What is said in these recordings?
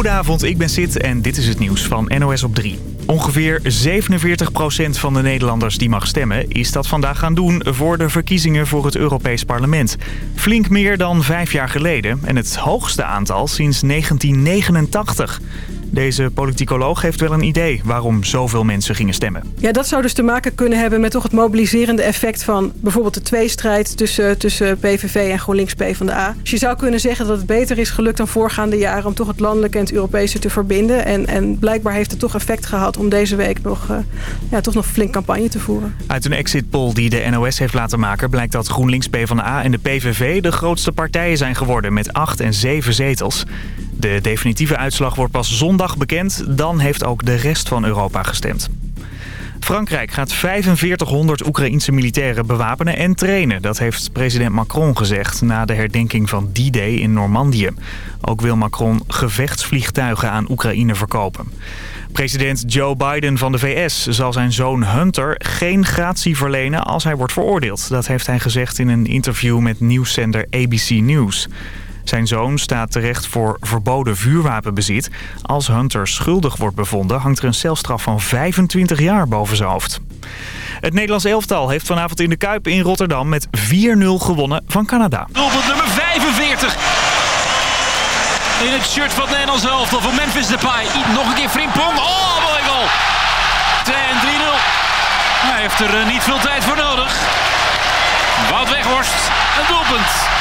Goedenavond, ik ben Sid en dit is het nieuws van NOS op 3. Ongeveer 47% van de Nederlanders die mag stemmen... is dat vandaag gaan doen voor de verkiezingen voor het Europees Parlement. Flink meer dan vijf jaar geleden en het hoogste aantal sinds 1989. Deze politicoloog heeft wel een idee waarom zoveel mensen gingen stemmen. Ja, dat zou dus te maken kunnen hebben met toch het mobiliserende effect van bijvoorbeeld de tweestrijd tussen, tussen PVV en GroenLinks PvdA. Dus je zou kunnen zeggen dat het beter is gelukt dan voorgaande jaren om toch het landelijke en het Europese te verbinden. En, en blijkbaar heeft het toch effect gehad om deze week nog, uh, ja, toch nog flink campagne te voeren. Uit een exit poll die de NOS heeft laten maken blijkt dat GroenLinks PvdA en de PVV de grootste partijen zijn geworden met 8 en 7 zetels. De definitieve uitslag wordt pas zondag bekend. Dan heeft ook de rest van Europa gestemd. Frankrijk gaat 4500 Oekraïense militairen bewapenen en trainen. Dat heeft president Macron gezegd na de herdenking van D-Day in Normandië. Ook wil Macron gevechtsvliegtuigen aan Oekraïne verkopen. President Joe Biden van de VS zal zijn zoon Hunter geen gratie verlenen als hij wordt veroordeeld. Dat heeft hij gezegd in een interview met nieuwszender ABC News. Zijn zoon staat terecht voor verboden vuurwapenbezit. Als Hunter schuldig wordt bevonden hangt er een celstraf van 25 jaar boven zijn hoofd. Het Nederlands elftal heeft vanavond in de Kuip in Rotterdam met 4-0 gewonnen van Canada. Doelpunt nummer 45 in het shirt van het Nederlands elftal van Memphis Depay. Nog een keer Frimpong. Oh, mooi goal. 2 en 3-0. Hij heeft er eh, niet veel tijd voor nodig. Wout Weghorst, een doelpunt.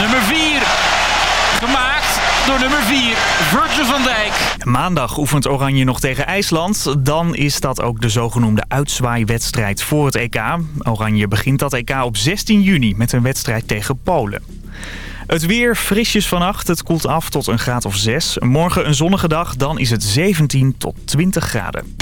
Nummer 4. Gemaakt door nummer 4, Virgil van Dijk. Maandag oefent Oranje nog tegen IJsland. Dan is dat ook de zogenoemde uitzwaaiwedstrijd voor het EK. Oranje begint dat EK op 16 juni met een wedstrijd tegen Polen. Het weer frisjes vannacht. Het koelt af tot een graad of 6. Morgen een zonnige dag. Dan is het 17 tot 20 graden.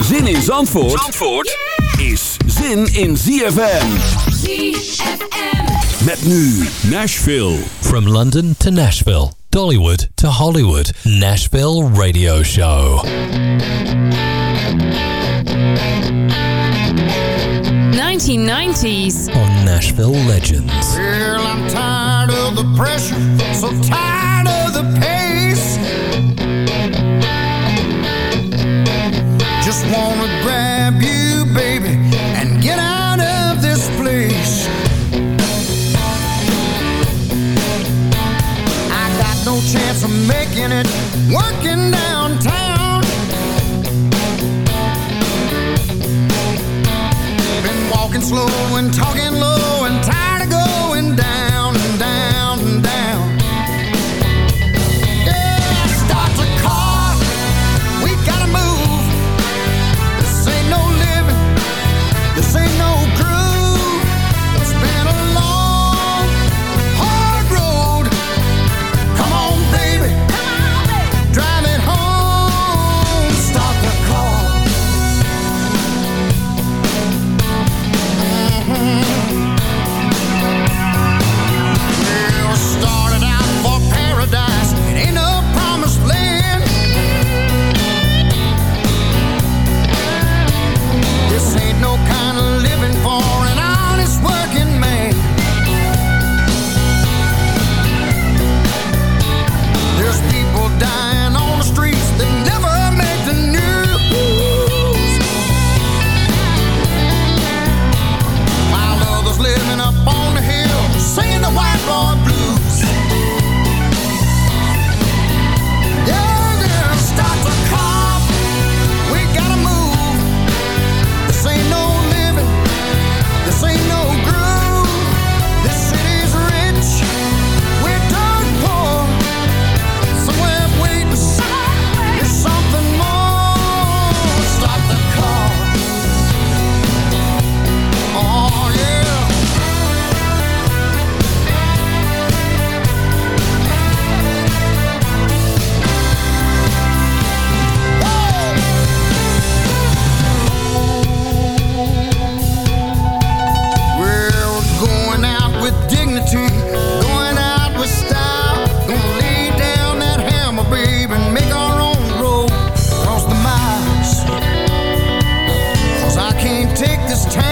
Zin in Zandvoort, Zandvoort is zin in ZFM. ZFM. Met nu Nashville. From London to Nashville. Dollywood to Hollywood. Nashville Radio Show. 1990s on Nashville Legends. Girl, I'm tired of the pressure, so tired of the pace. Just wanna and talking low and tired this town.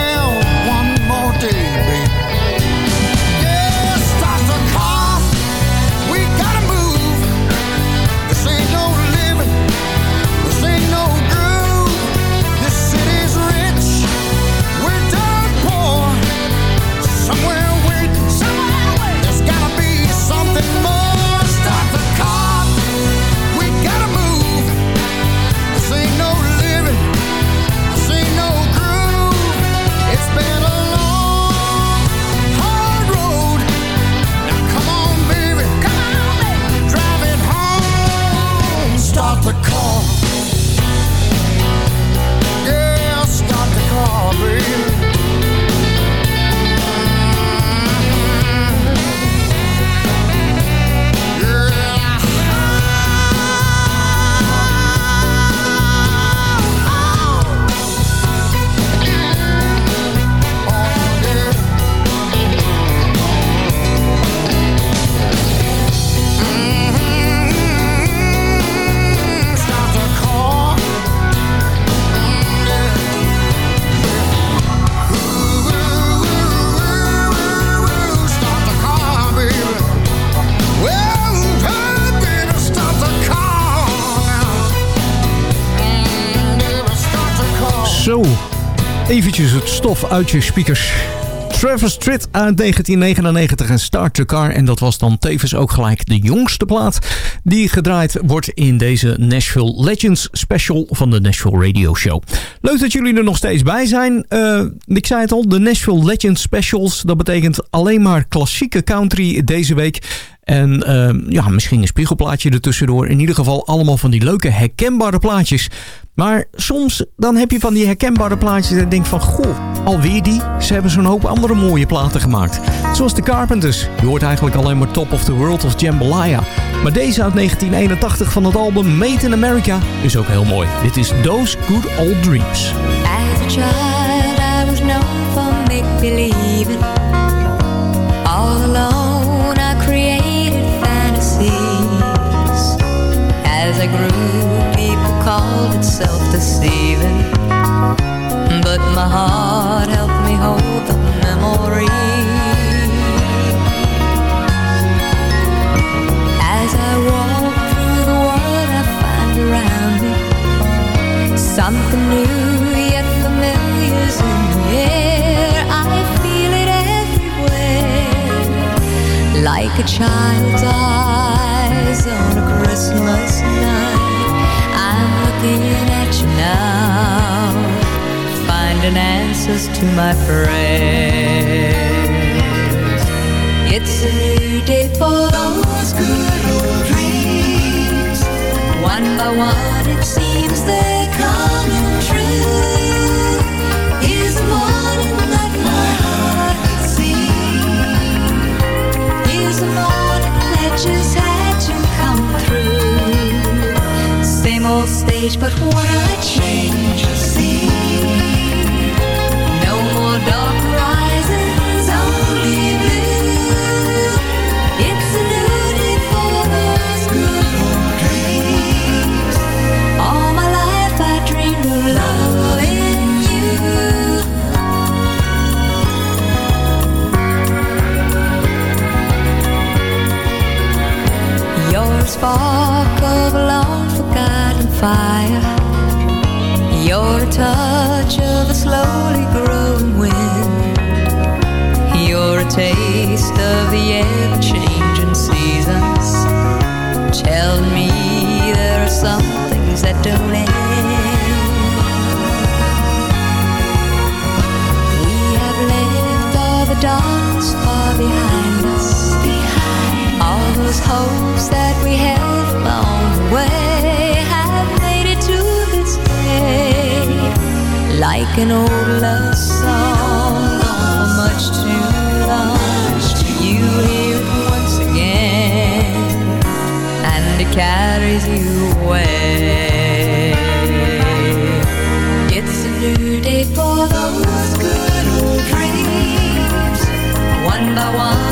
Stof uit je speakers. Travis Tritt uit 1999 en Start the Car. En dat was dan tevens ook gelijk de jongste plaat die gedraaid wordt in deze Nashville Legends special van de Nashville Radio Show. Leuk dat jullie er nog steeds bij zijn. Uh, ik zei het al, de Nashville Legends specials. Dat betekent alleen maar klassieke country deze week. En uh, ja, misschien een spiegelplaatje ertussendoor. In ieder geval allemaal van die leuke herkenbare plaatjes. Maar soms dan heb je van die herkenbare plaatjes en denk van... Goh, alweer die? Ze hebben zo'n hoop andere mooie platen gemaakt. Zoals de Carpenters. Je hoort eigenlijk alleen maar Top of the World of Jambalaya. Maar deze uit 1981 van het album Made in America is ook heel mooi. Dit is Those Good Old Dreams. As I grew people called it self-deceiving But my heart helped me hold the memory. As I walk through the world I find around me Something new yet familiar. Is in the air I feel it everywhere Like a child's eyes to my friends. It's a new day for those good old dreams. One by one it seems they're coming true. Is the morning that could see Is the morning that just had to come through. Same old stage, but what a change spark of a long forgotten fire. Your touch of a slowly growing wind. You're a taste of the ever-changing seasons. Tell me there are some things that don't end. We have left all the darkness far behind us. Behind. All those hopes that like an old love song for much too long. You hear it once again, and it carries you away. It's a new day for those good old dreams. One by one,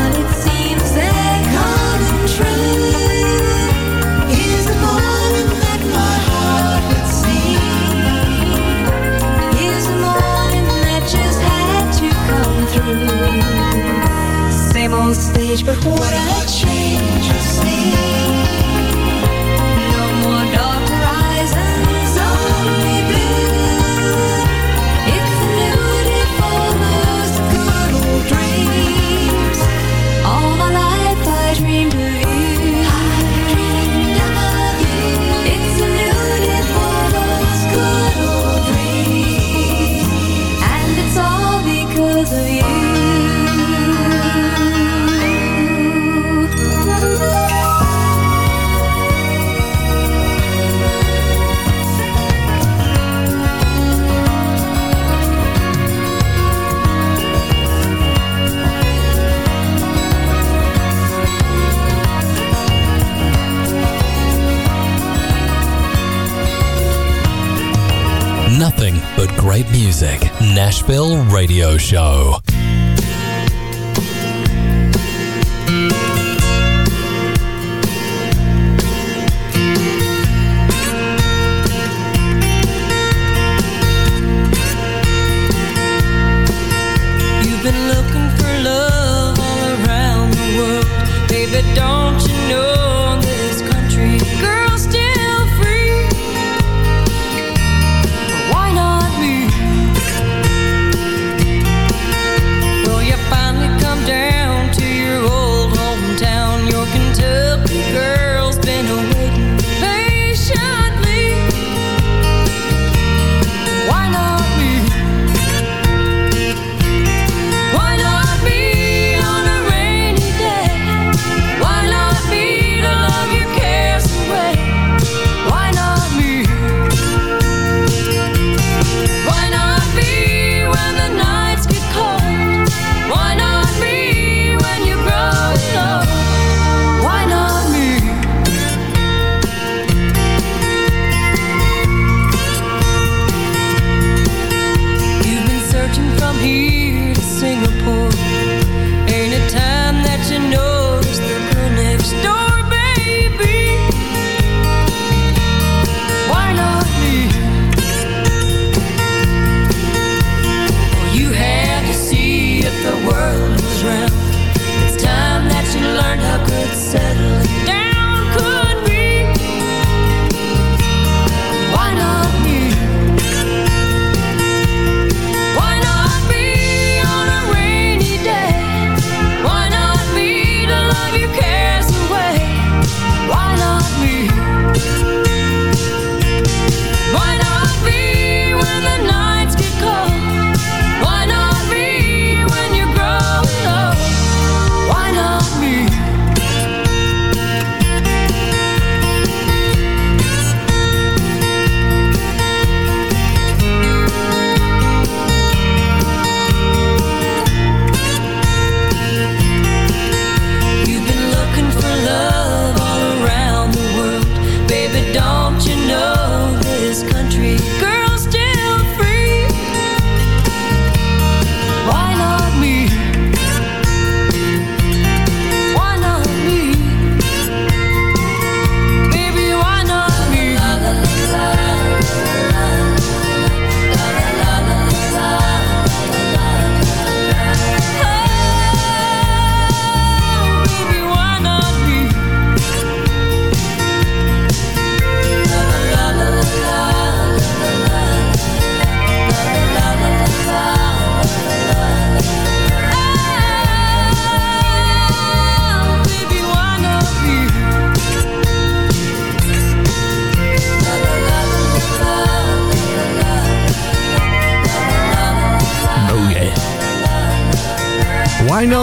great music. Nashville Radio Show.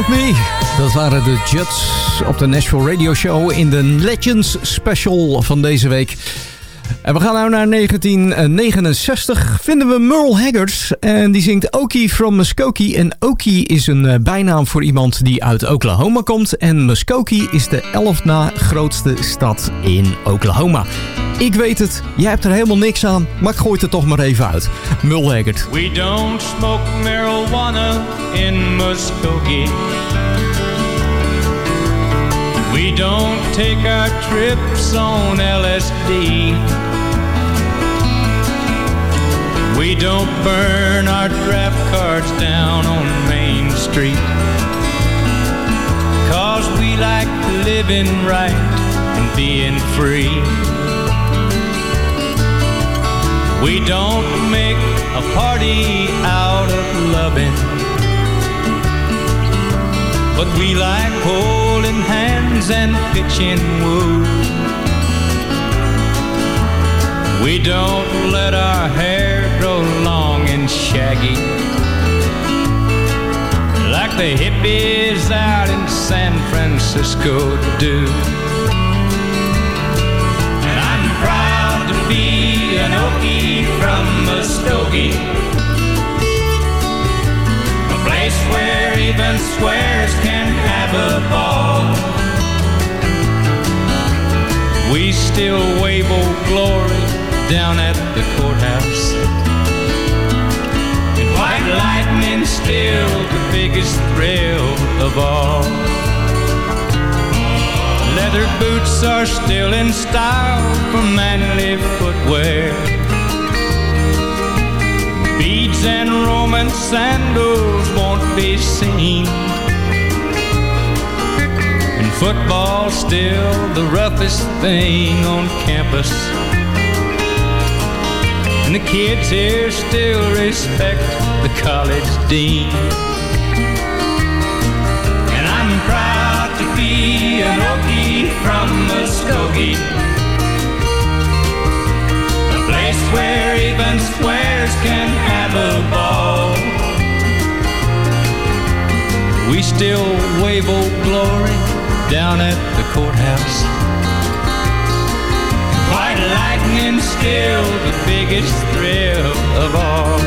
Me. Dat waren de Jets op de Nashville Radio Show in de Legends Special van deze week. En we gaan nou naar 1969. Vinden we Merle Haggard. En die zingt Okie from Muskogee. En Okie is een eh, bijnaam voor iemand die uit Oklahoma komt. En Muskogee is de elf na grootste stad in Oklahoma. Ik weet het, jij hebt er helemaal niks aan, maar ik gooi het er toch maar even uit. Haggard. We don't smoke marijuana in Muskogee. We don't take our trips on LSD. We don't burn our draft cards down on Main Street. Cause we like living right and being free. We don't make a party out of loving. But we like holding hands and pitching woo. We don't let our hair grow long and shaggy. Like the hippies out in San Francisco do. Where even squares can have a ball. We still wave old glory down at the courthouse. And white lightning still the biggest thrill of all. Leather boots are still in style for manly footwear. And Roman sandals won't be seen. And football's still the roughest thing on campus. And the kids here still respect the college dean. And I'm proud to be an Okie from Muskogee. Where even squares can have a ball. We still wave old glory down at the courthouse. White lightning still the biggest thrill of all.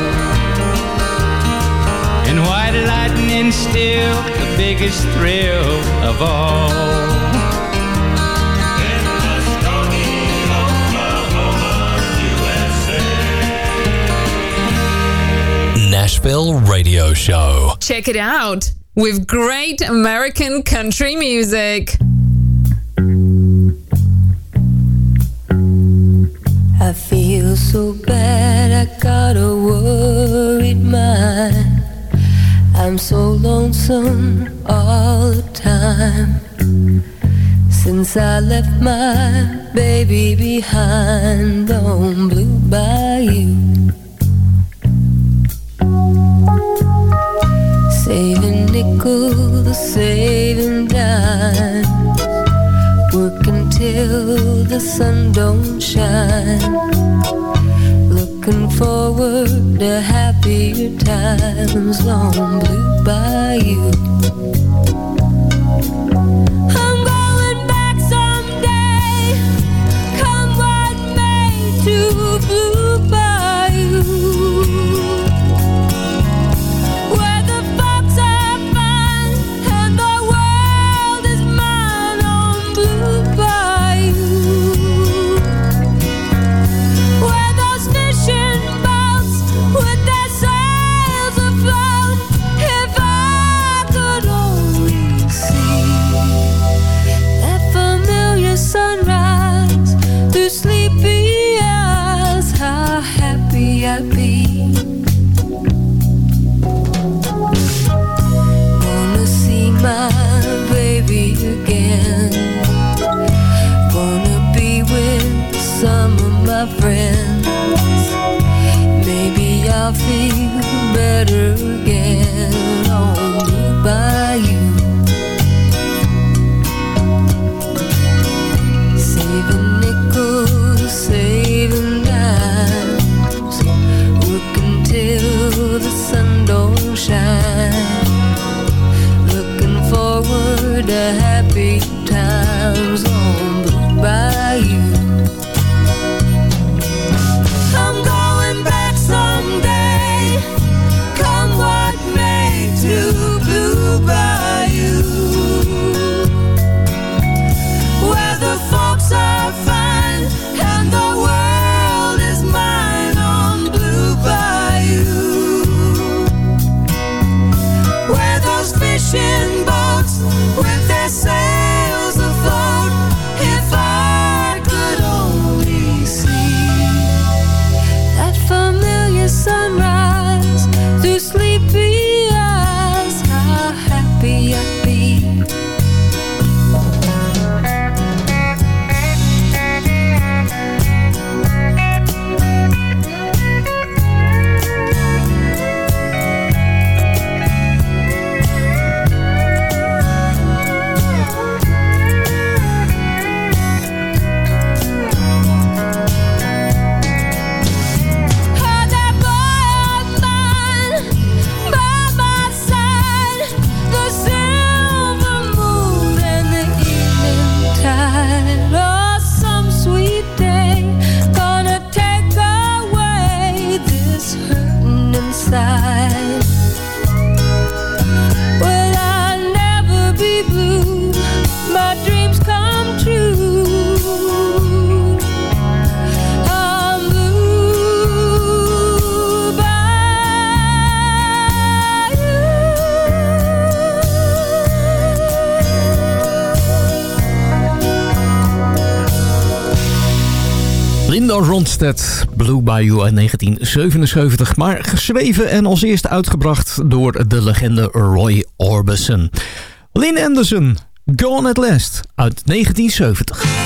And white lightning still the biggest thrill of all. Nashville Radio Show. Check it out with great American country music. I feel so bad, I got a worried mind. I'm so lonesome all the time. Since I left my baby behind on Blue Bayou. Nickels, saving dimes Working till the sun don't shine. Looking forward to happier times long Blue may to Blue Blue Bayou uit 1977. Maar geschreven en als eerste uitgebracht door de legende Roy Orbison. Lynn Anderson, Gone at Last uit 1970.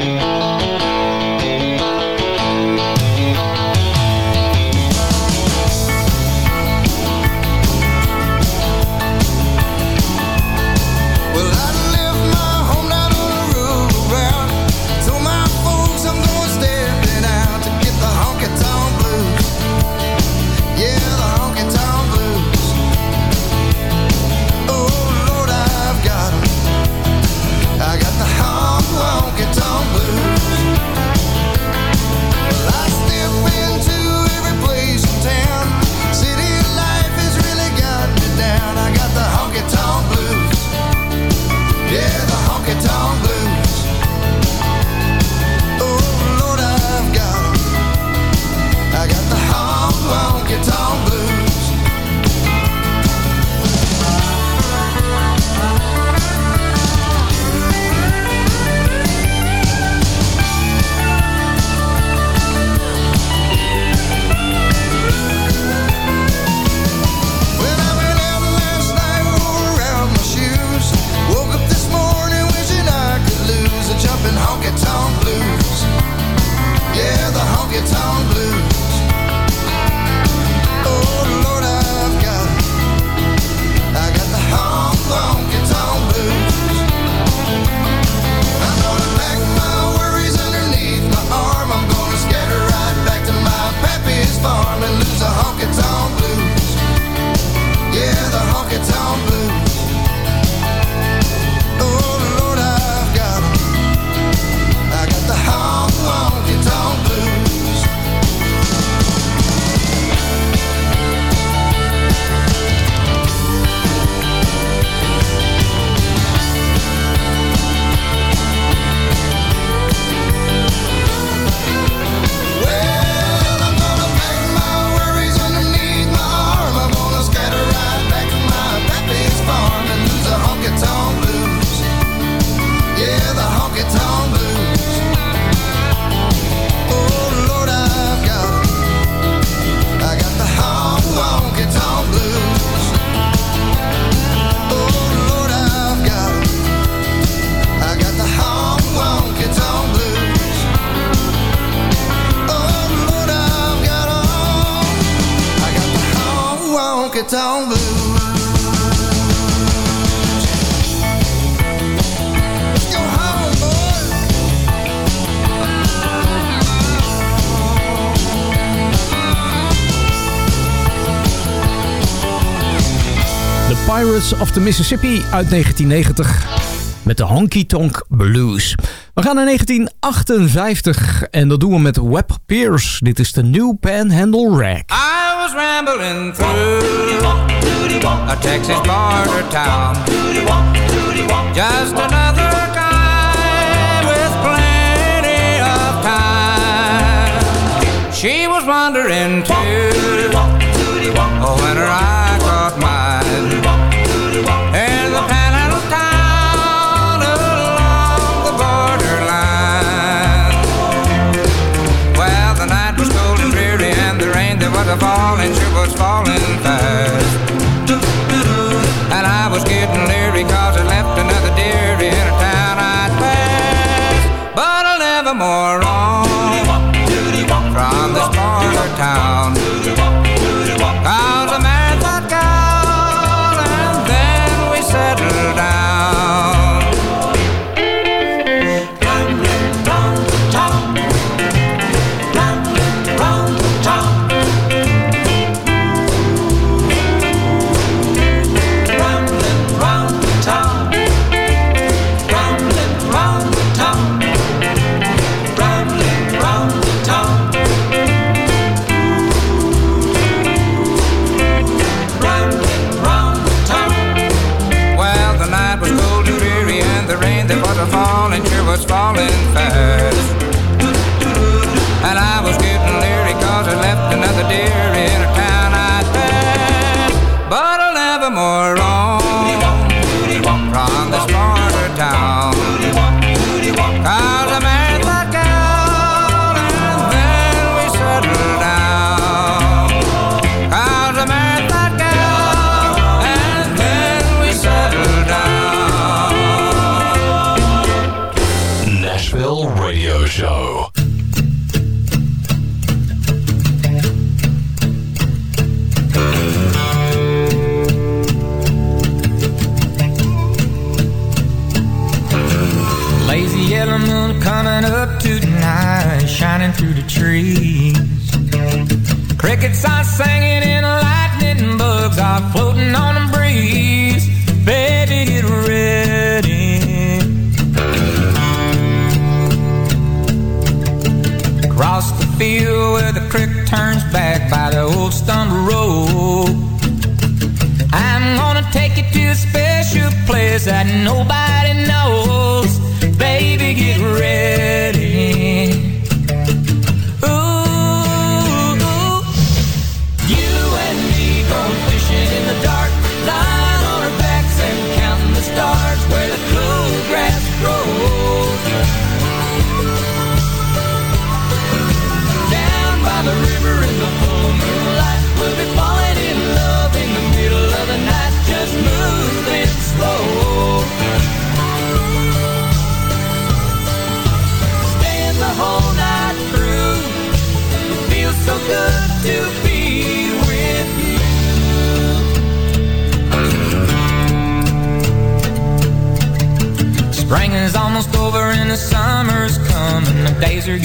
Pirates of the Mississippi uit 1990 met de Honky Tonk Blues. We gaan naar 1958 en dat doen we met Webb Pierce. Dit is de New Panhandle Rack. I was rambling through a Texas border town Just another guy She was wandering falling, was falling. turns back by the old stumble road. I'm gonna take you to a special place that nobody knows. Spring is almost over and the summer's coming. The days are